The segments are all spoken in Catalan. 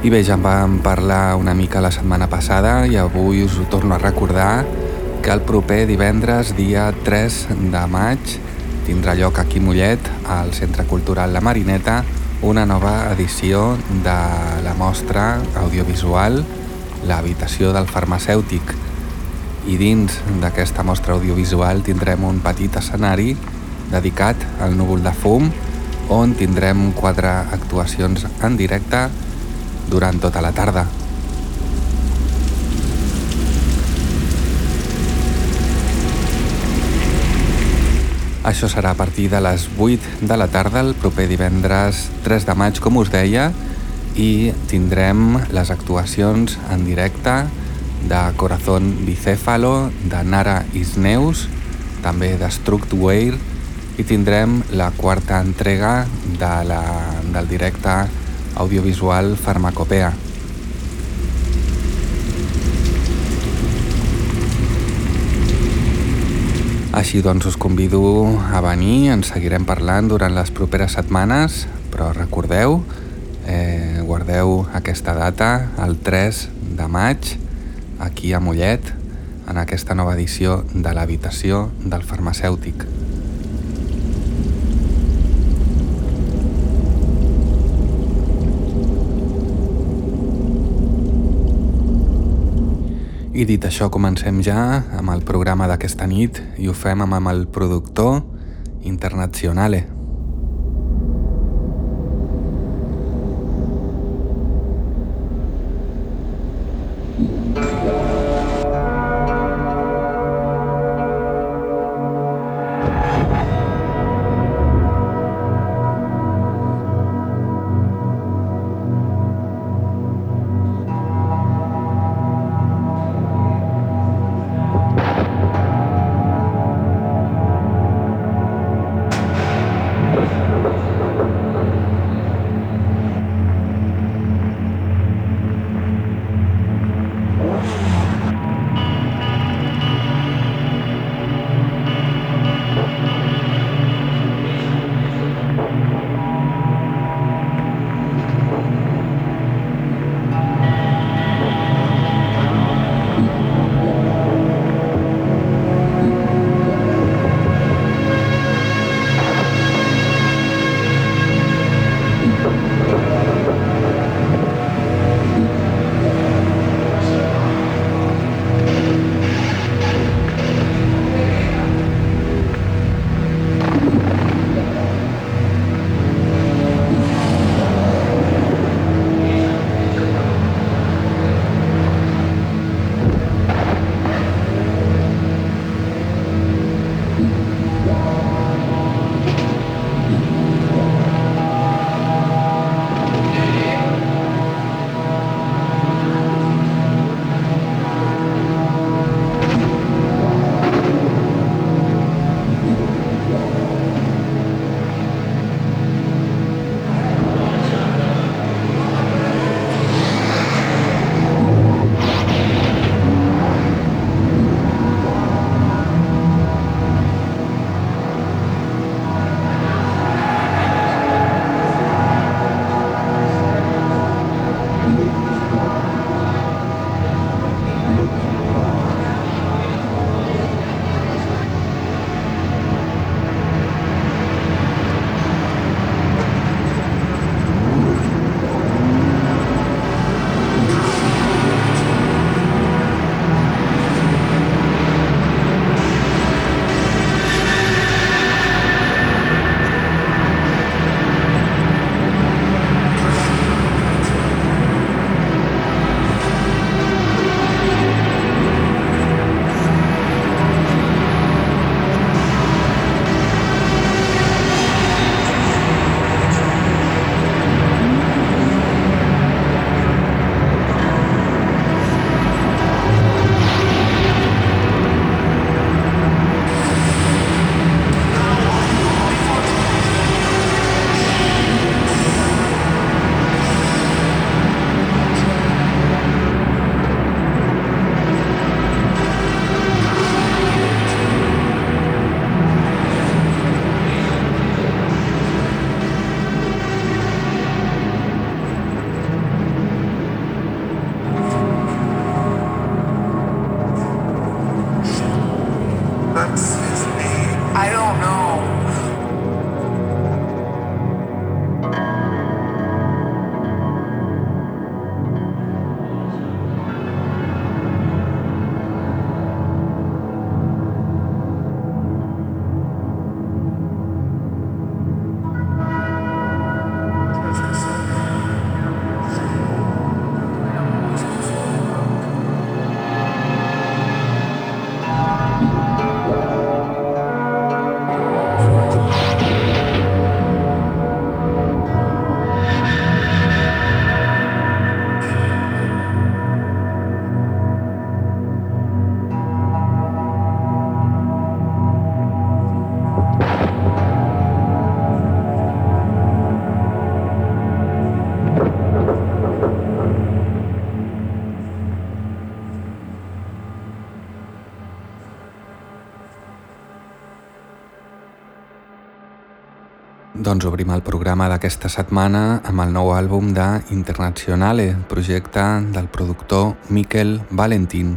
I bé, ja en vam parlar una mica la setmana passada i avui us ho torno a recordar que el proper divendres, dia 3 de maig, tindrà lloc aquí Mollet, al Centre Cultural La Marineta, una nova edició de la mostra audiovisual L'habitació del farmacèutic. I dins d'aquesta mostra audiovisual tindrem un petit escenari dedicat al núvol de fum, on tindrem quatre actuacions en directe durant tota la tarda. Això serà a partir de les 8 de la tarda el proper divendres 3 de maig, com us deia, i tindrem les actuacions en directe de Corazón Bicéfalo, de Nara Isneus, també de Structware, i tindrem la quarta entrega de la, del directe audiovisual Farmacopea. Així doncs us convido a venir, ens seguirem parlant durant les properes setmanes, però recordeu, eh, guardeu aquesta data, el 3 de maig, aquí a Mollet, en aquesta nova edició de l'habitació del farmacèutic. I dit això, comencem ja amb el programa d'aquesta nit i ho fem amb el productor Internazionale. Doncs obrim el programa d'aquesta setmana amb el nou àlbum de Internazionale, projecte del productor Miquel Valentin,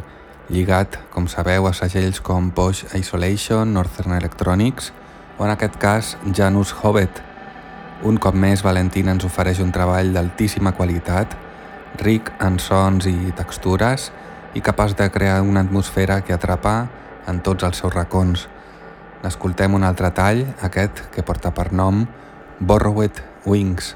lligat, com sabeu, a segells com Bosch Isolation, Northern Electronics o en aquest cas Janus Hobbit. Un cop més, Valentin ens ofereix un treball d'altíssima qualitat, ric en sons i textures i capaç de crear una atmosfera que atrapa en tots els seus racons. N'escoltem un altre tall, aquest que porta per nom Borrowed Wings.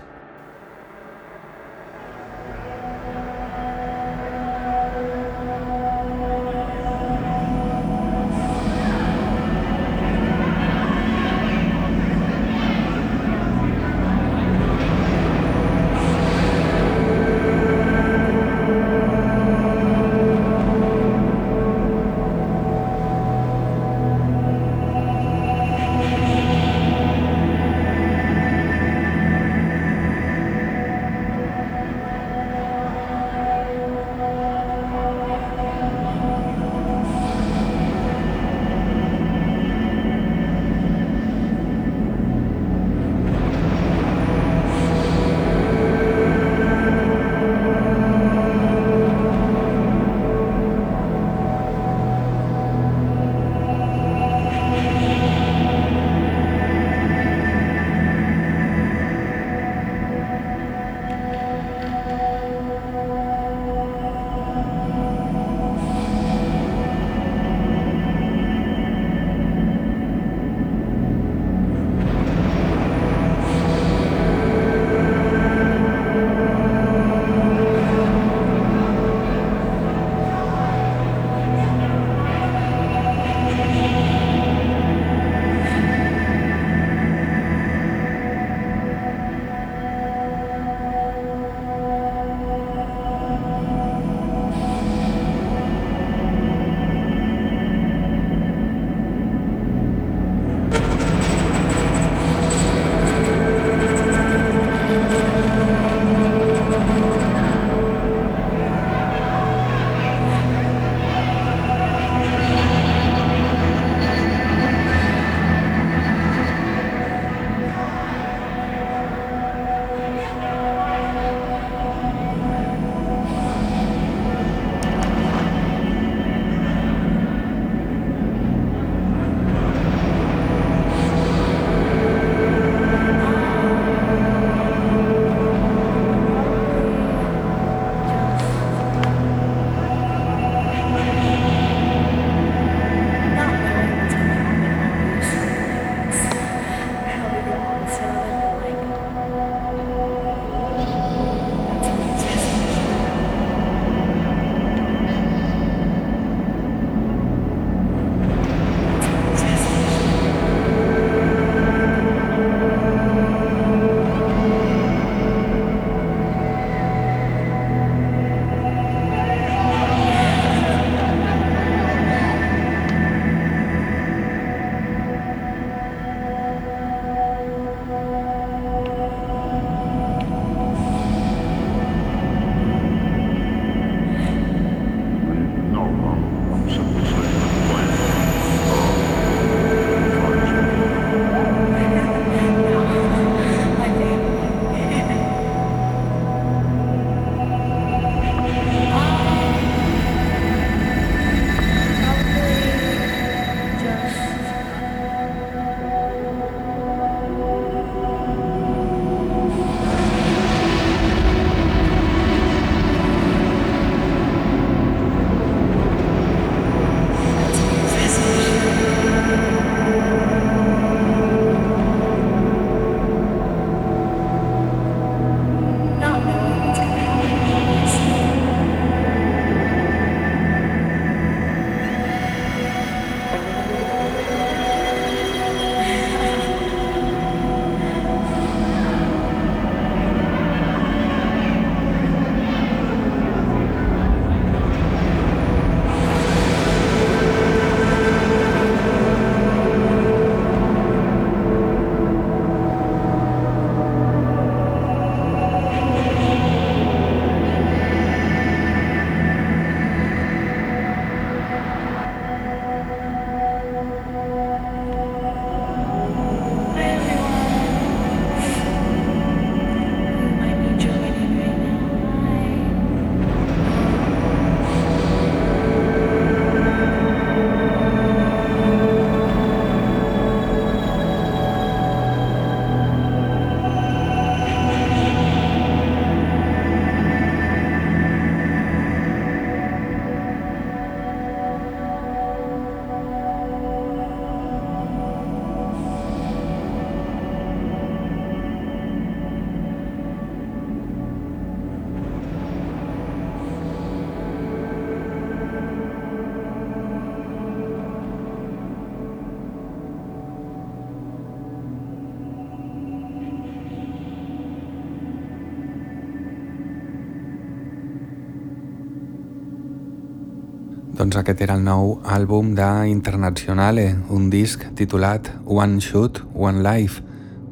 Doncs aquest era el nou àlbum de Internazionale, un disc titulat One Shoot, One Life,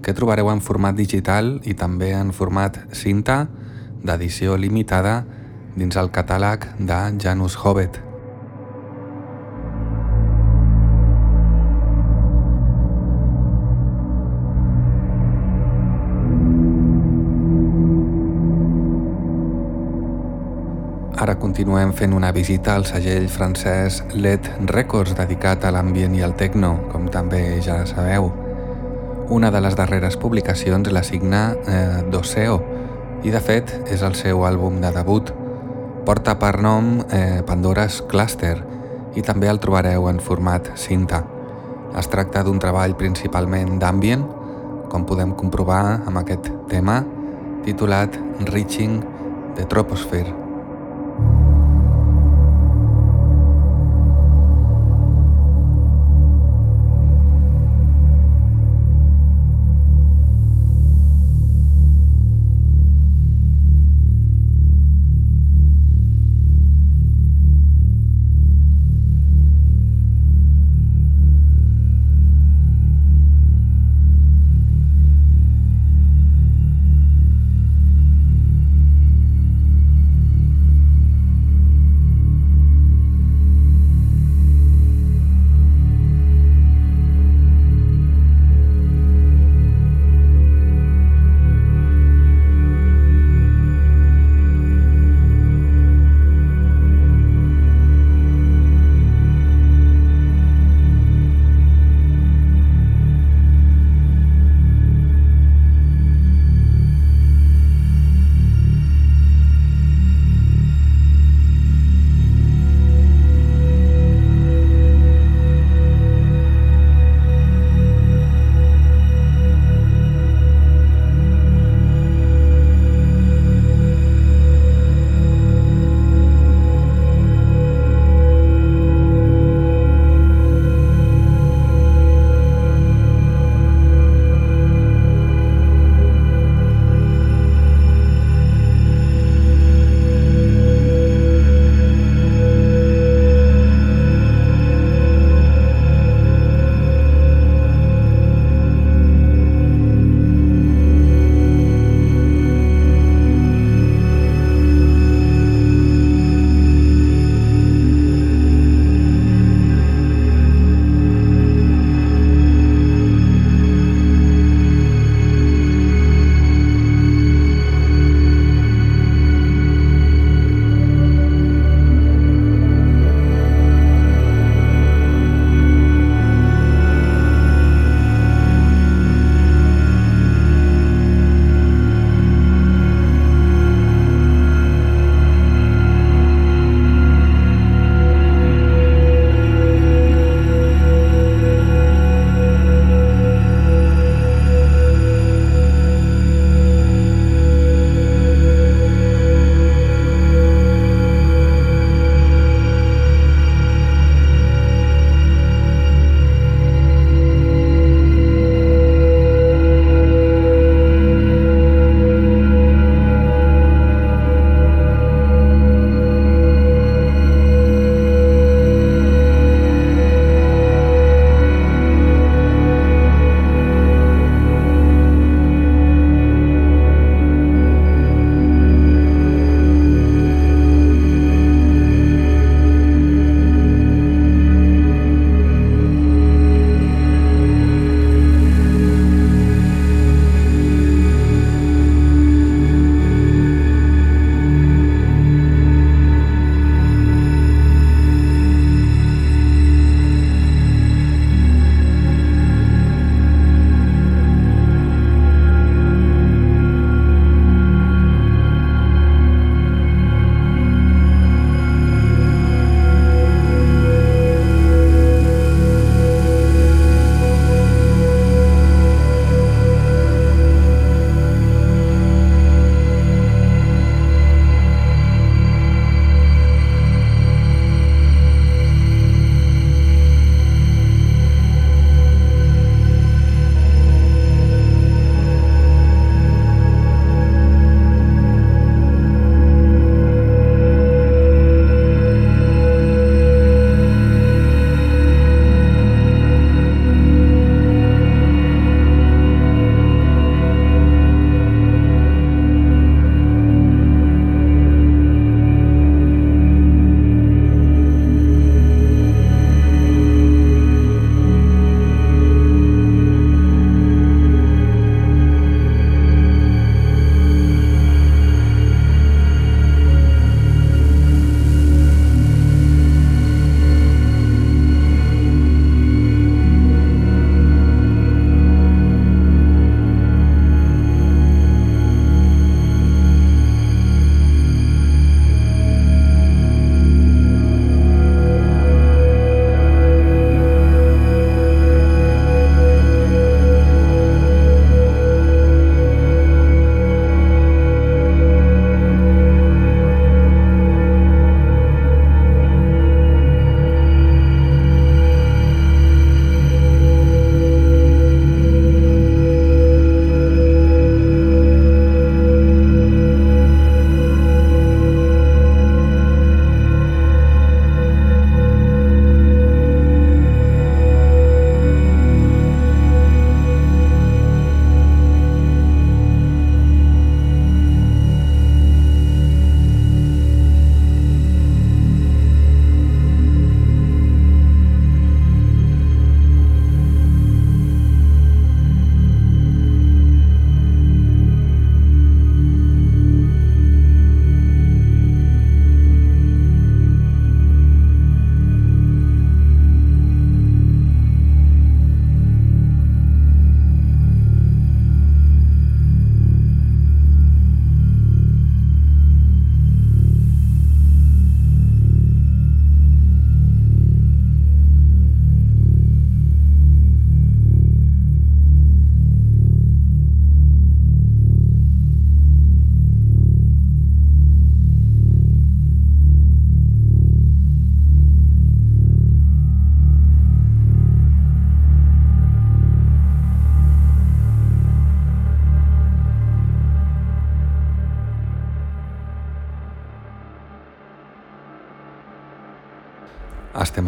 que trobareu en format digital i també en format cinta d'edició limitada dins el catàleg de Janus Hobbit. Continuem fent una visita al segell francès LED Records dedicat a l'ambient i al techno, com també ja sabeu. Una de les darreres publicacions la signa eh, Doseo i de fet és el seu àlbum de debut. Porta per nom eh, Pandora's Cluster i també el trobareu en format cinta. Es tracta d'un treball principalment d'ambient, com podem comprovar amb aquest tema titulat Reaching the Troposphere.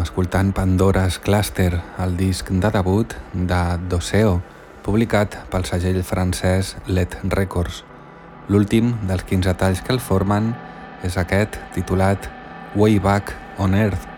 Escoltant Pandora's Cluster, el disc de debut de Doseo, publicat pel segell francès Let Records. L'últim dels 15 talls que el formen és aquest, titulat Way Back on Earth.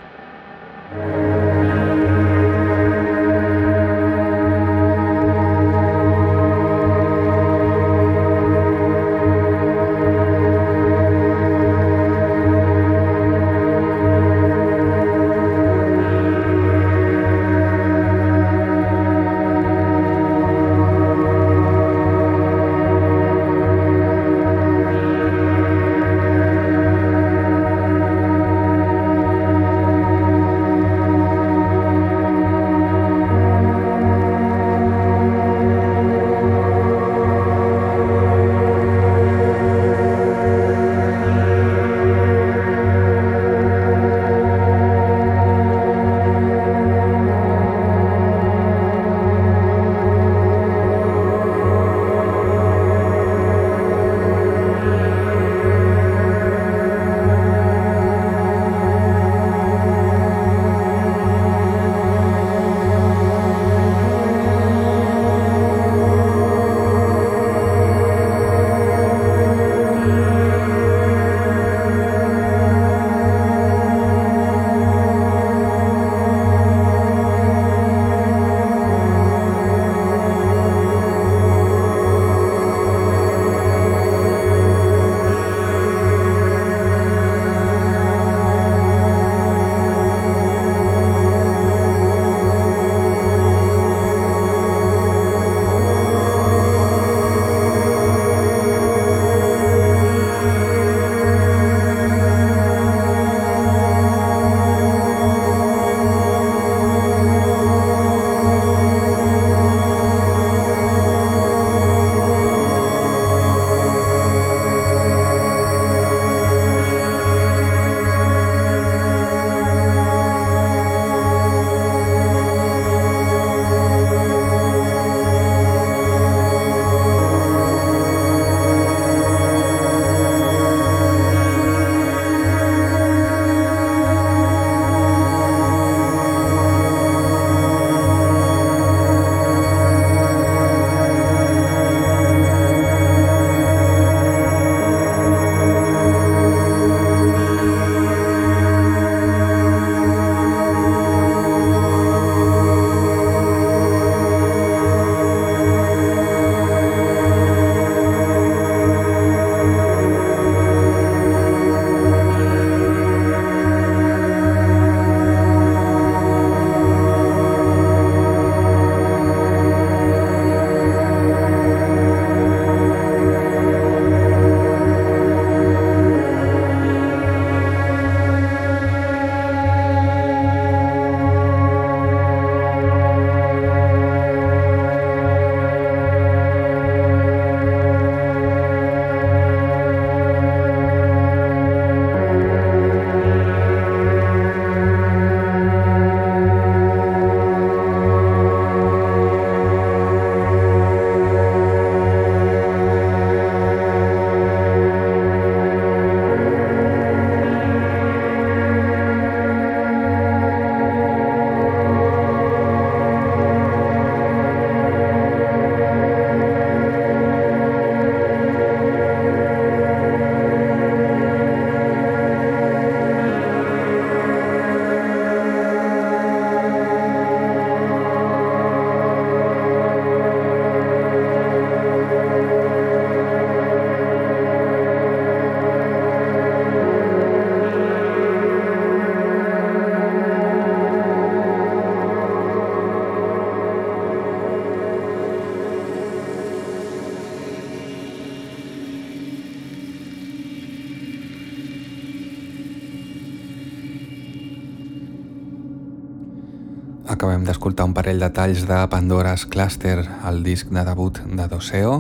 D'escoltar un parell de talls de Pandora's Cluster, el disc de debut de Doseo,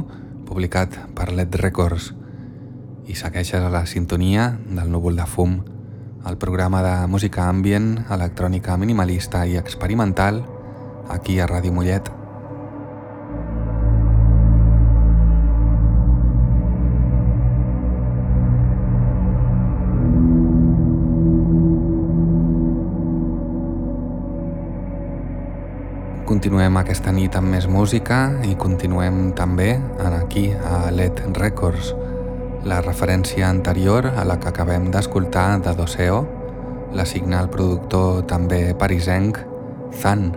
publicat per Led Records. I segueixes a la sintonia del núvol de fum, el programa de música ambient, electrònica minimalista i experimental, aquí a Ràdio Mollet. Continuem aquesta nit amb més música i continuem també aquí a LED Records. La referència anterior a la que acabem d'escoltar de Doseo la signa el productor també parisenc Zan.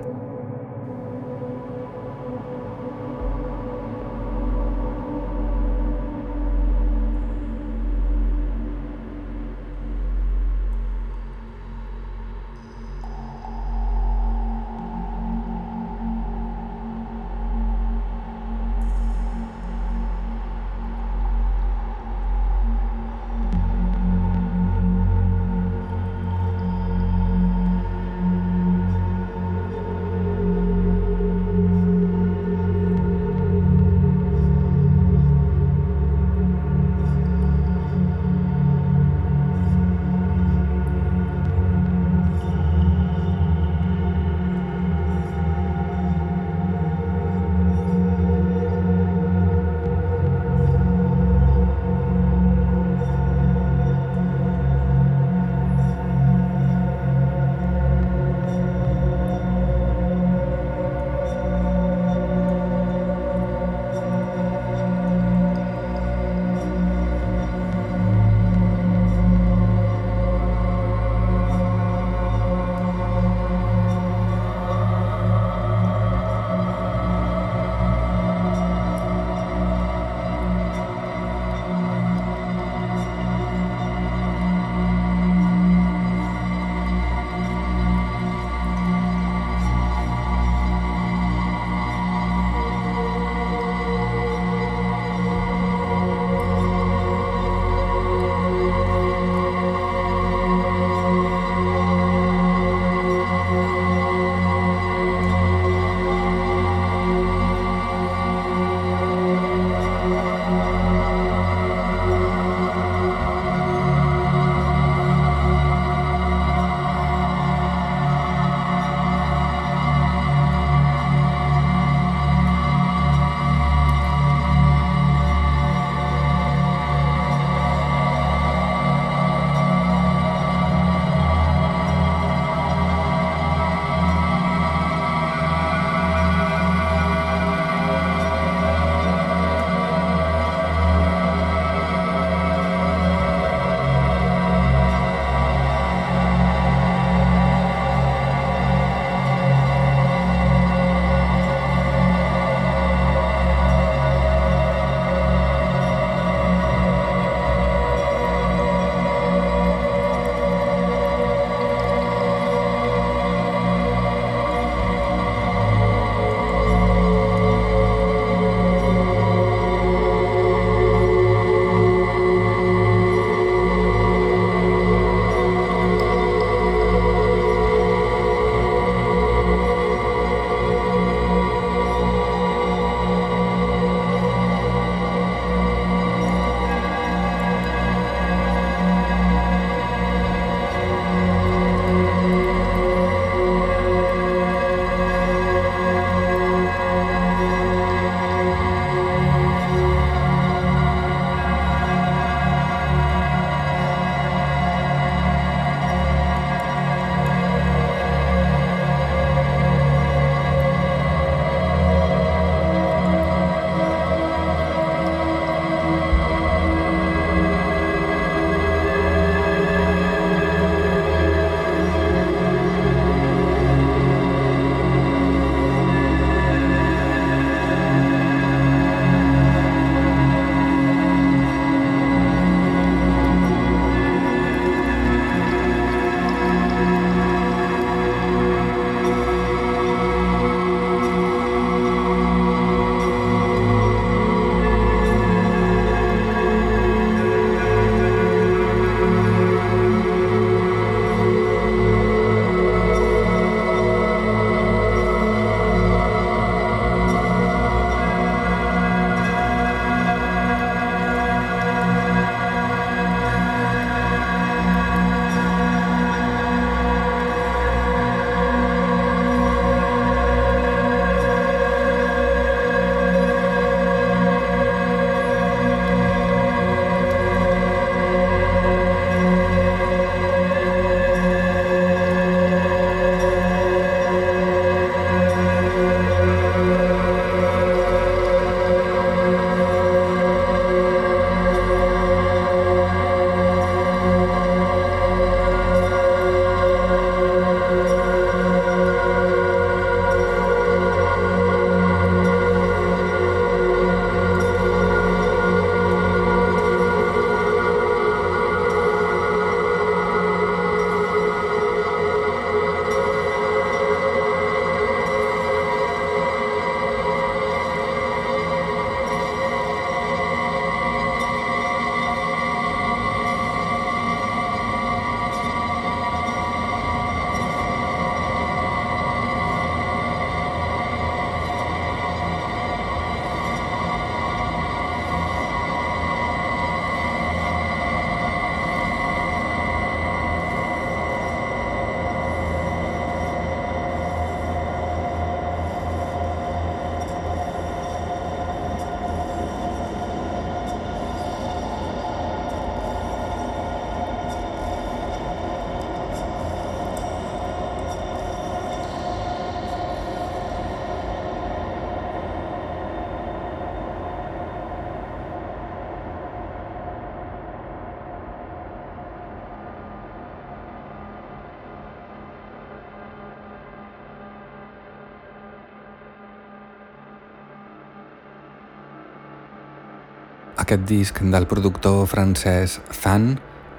Aquest disc del productor francès Zan,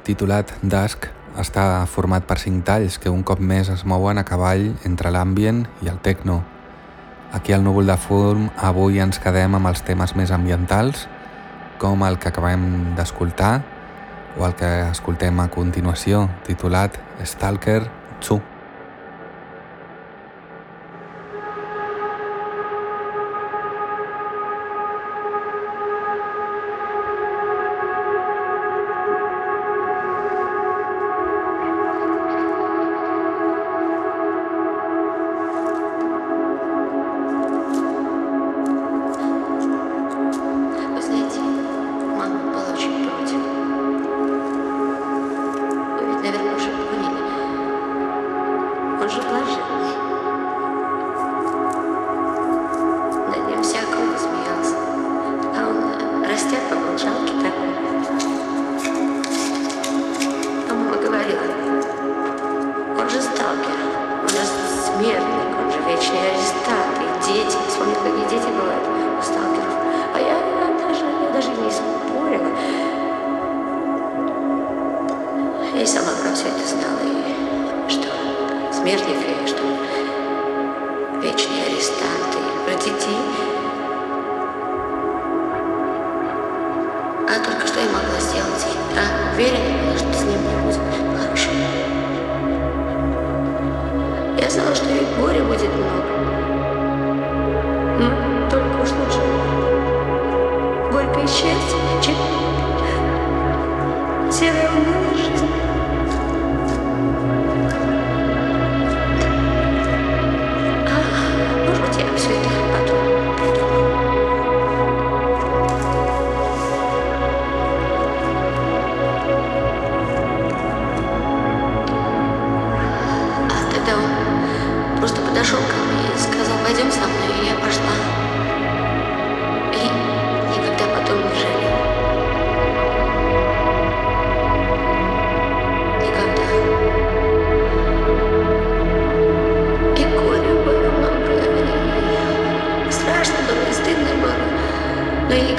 titulat Dusk, està format per cinc talls que un cop més es mouen a cavall entre l'ambient i el techno. Aquí al núvol de fum avui ens quedem amb els temes més ambientals, com el que acabem d'escoltar o el que escoltem a continuació, titulat Stalker 2.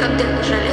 когда-либо жаль.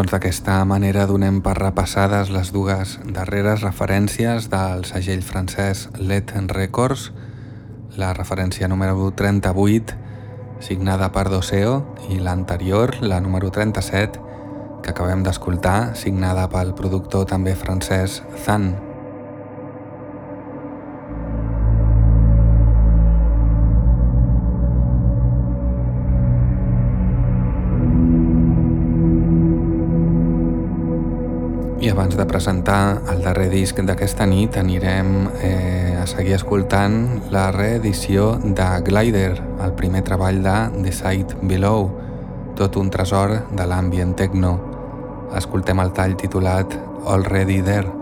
Doncs d'aquesta manera donem per repassades les dues darreres referències del segell francès Let Records, la referència número 38 signada per Doseo i l'anterior, la número 37, que acabem d'escoltar, signada pel productor també francès Zan. Presentar el darrer disc d'aquesta nit anirem eh, a seguir escoltant la reedició de Glider, el primer treball de The Sight Below, tot un tresor de l'ambient techno. Escoltem el tall titulat Already There.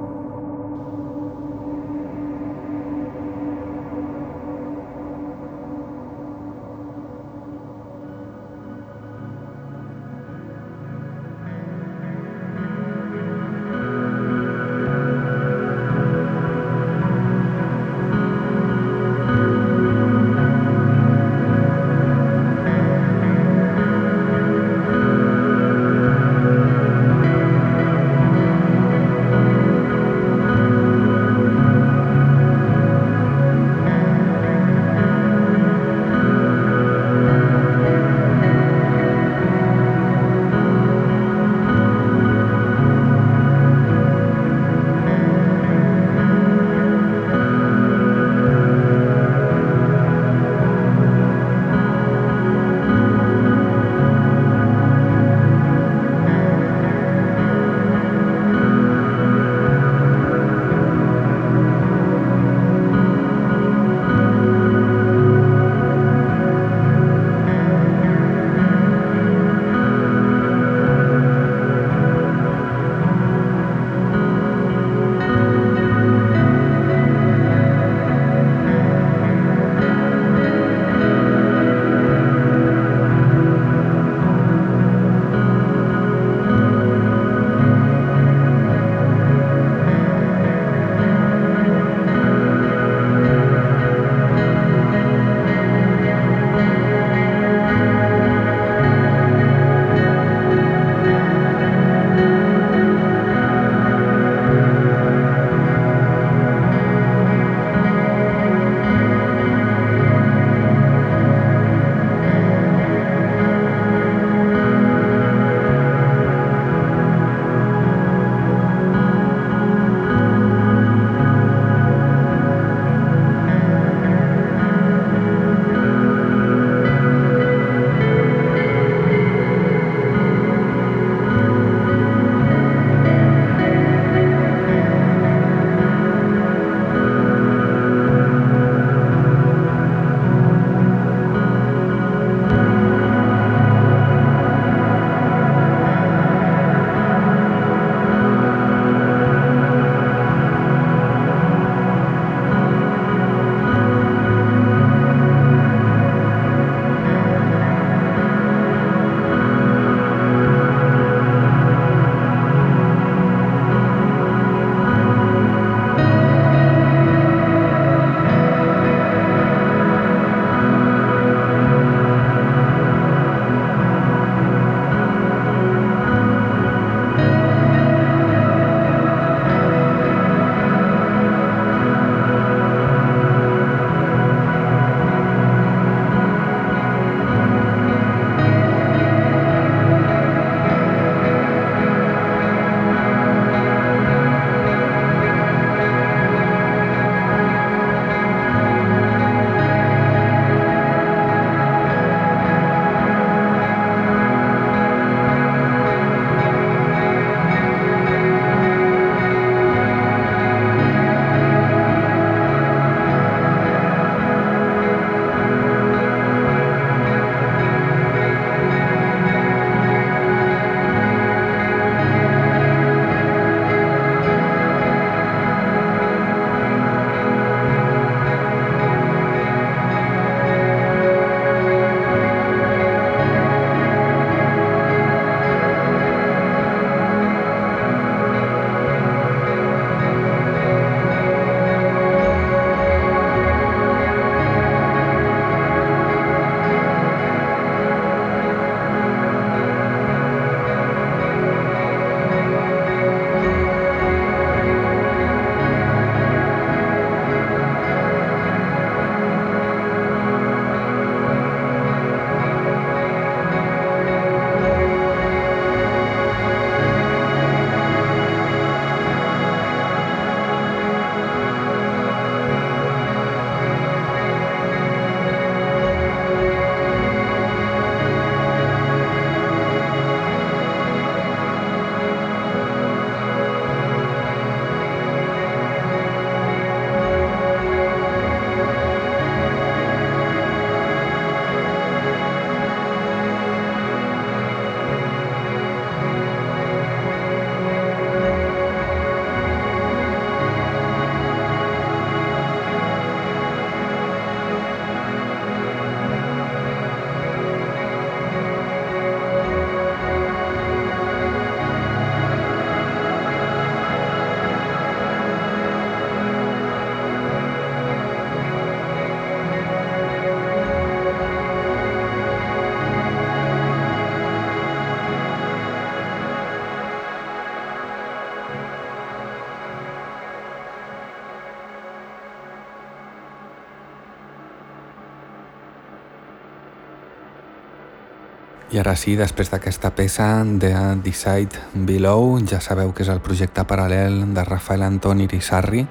Ara sí, després d'aquesta peça de Decide Below, ja sabeu que és el projecte paral·lel de Rafael Antoni Irisarri,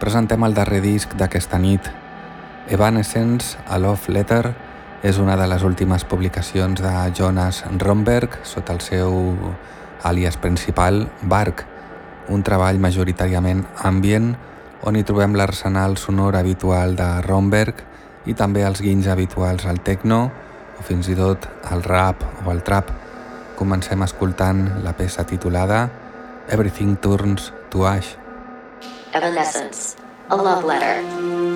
presentem el darrer disc d'aquesta nit. Evanescence, a Love Letter, és una de les últimes publicacions de Jonas Romberg sota el seu àlies principal, Bark, un treball majoritàriament ambient on hi trobem l'arsenal sonor habitual de Romberg i també els guinys habituals al techno, o fins i tot el rap o el trap. Comencem escoltant la peça titulada Everything Turns to Ash. Evanescence, a love letter.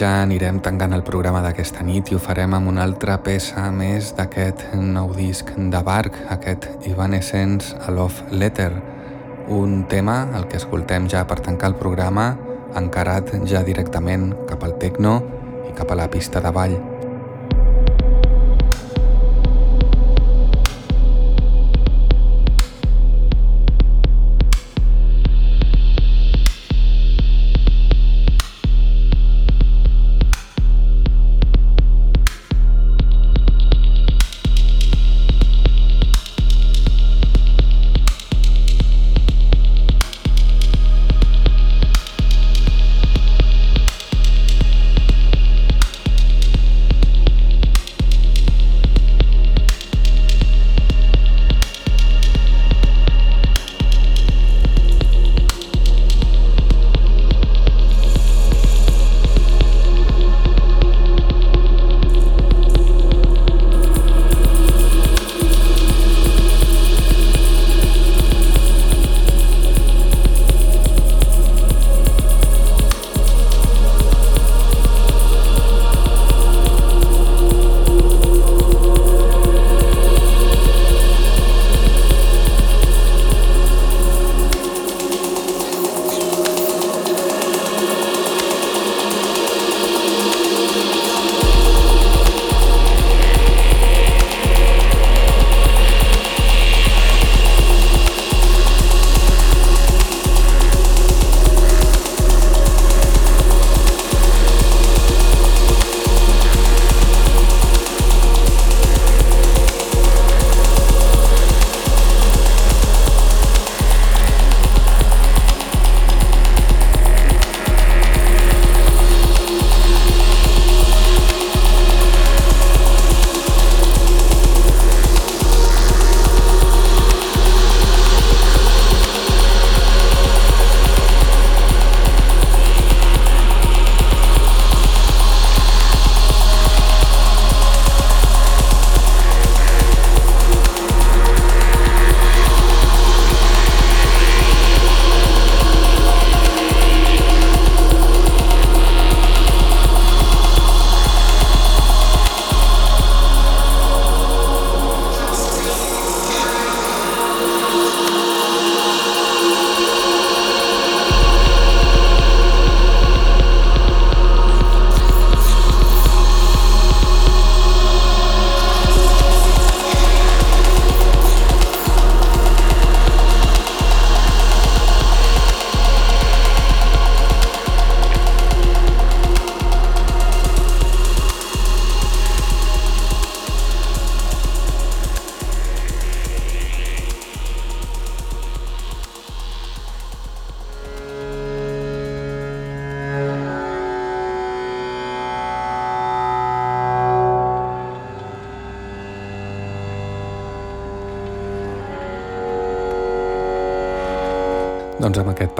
Ja anirem tancant el programa d'aquesta nit i ho farem amb una altra peça més d'aquest nou disc de Bark, aquest Evanescence a Love Letter, un tema, el que escoltem ja per tancar el programa, encarat ja directament cap al techno i cap a la pista de ball.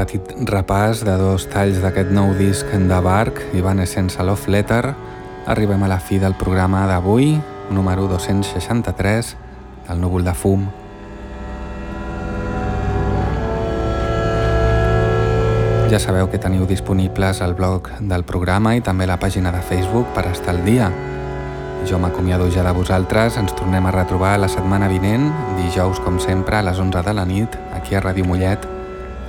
Petit repàs de dos talls d'aquest nou disc de Bark, Evanescence Love Letter, arribem a la fi del programa d'avui, número 263, del núvol de fum. Ja sabeu que teniu disponibles el blog del programa i també la pàgina de Facebook per estar al dia. Jo m'acomiado ja de vosaltres, ens tornem a retrobar la setmana vinent, dijous com sempre a les 11 de la nit, aquí a Ràdio Mollet,